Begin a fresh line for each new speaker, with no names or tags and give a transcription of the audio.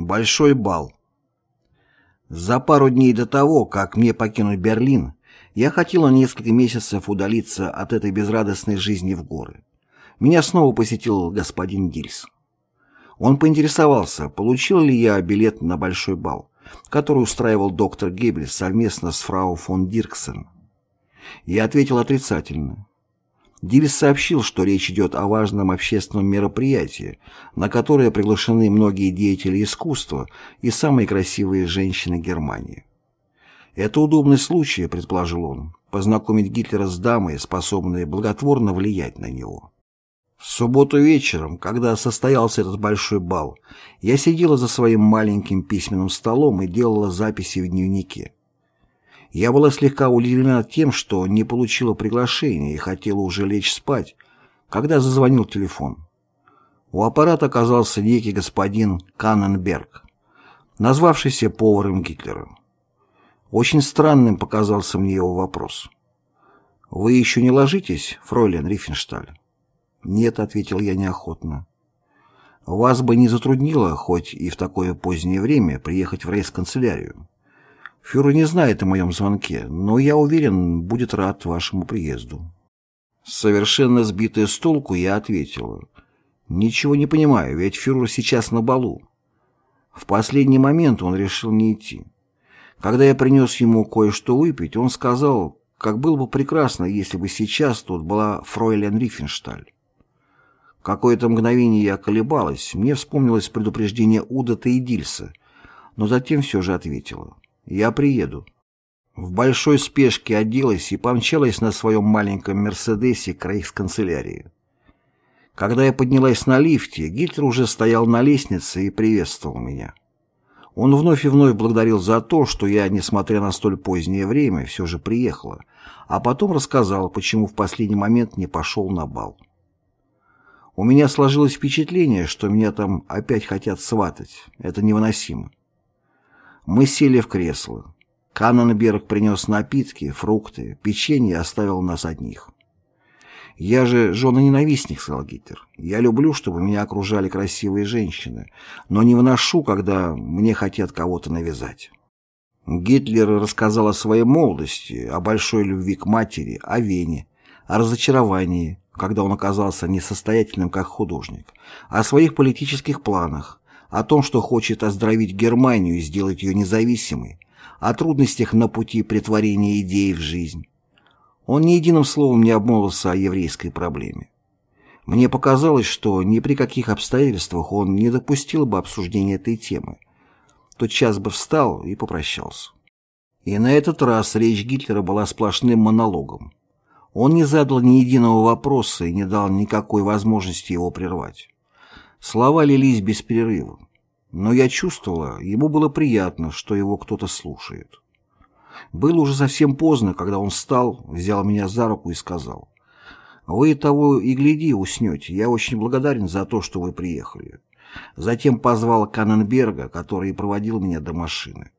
Большой бал. За пару дней до того, как мне покинуть Берлин, я хотел на несколько месяцев удалиться от этой безрадостной жизни в горы. Меня снова посетил господин Гильс. Он поинтересовался, получил ли я билет на большой бал, который устраивал доктор Геббельс совместно с фрау фон Дирксен. Я ответил отрицательно. Дивис сообщил, что речь идет о важном общественном мероприятии, на которое приглашены многие деятели искусства и самые красивые женщины Германии. «Это удобный случай», — предположил он, — познакомить Гитлера с дамой, способной благотворно влиять на него. В субботу вечером, когда состоялся этот большой бал, я сидела за своим маленьким письменным столом и делала записи в дневнике. Я была слегка удивлена тем, что не получила приглашения и хотела уже лечь спать, когда зазвонил телефон. У аппарата оказался некий господин Канненберг, назвавшийся поваром Гитлера. Очень странным показался мне его вопрос. «Вы еще не ложитесь, фройлен Рифеншталь?» «Нет», — ответил я неохотно. «Вас бы не затруднило, хоть и в такое позднее время, приехать в рейс-канцелярию. Фюрер не знает о моем звонке, но я уверен, будет рад вашему приезду». Совершенно сбитая с толку, я ответила. «Ничего не понимаю, ведь фюрер сейчас на балу». В последний момент он решил не идти. Когда я принес ему кое-что выпить, он сказал, как было бы прекрасно, если бы сейчас тут была фройлен Рифеншталь. Какое-то мгновение я колебалась, мне вспомнилось предупреждение Удата и Дильса, но затем все же ответила. Я приеду. В большой спешке оделась и помчалась на своем маленьком «Мерседесе» к рейхсканцелярии. Когда я поднялась на лифте, Гитлер уже стоял на лестнице и приветствовал меня. Он вновь и вновь благодарил за то, что я, несмотря на столь позднее время, все же приехала, а потом рассказал, почему в последний момент не пошел на бал. У меня сложилось впечатление, что меня там опять хотят сватать. Это невыносимо. Мы сели в кресло. Канненберг принес напитки, фрукты, печенье и оставил нас одних. «Я же жена-ненавистник», — сказал Гитлер. «Я люблю, чтобы меня окружали красивые женщины, но не выношу, когда мне хотят кого-то навязать». Гитлер рассказал о своей молодости, о большой любви к матери, о Вене, о разочаровании, когда он оказался несостоятельным как художник, о своих политических планах, о том, что хочет оздоровить Германию и сделать ее независимой, о трудностях на пути притворения идеи в жизнь. Он ни единым словом не обмолвился о еврейской проблеме. Мне показалось, что ни при каких обстоятельствах он не допустил бы обсуждения этой темы. Тот час бы встал и попрощался. И на этот раз речь Гитлера была сплошным монологом. Он не задал ни единого вопроса и не дал никакой возможности его прервать. Слова лились без перерыва. Но я чувствовала, ему было приятно, что его кто-то слушает. Было уже совсем поздно, когда он встал, взял меня за руку и сказал, «Вы того и гляди, уснете. Я очень благодарен за то, что вы приехали». Затем позвал Канненберга, который проводил меня до машины.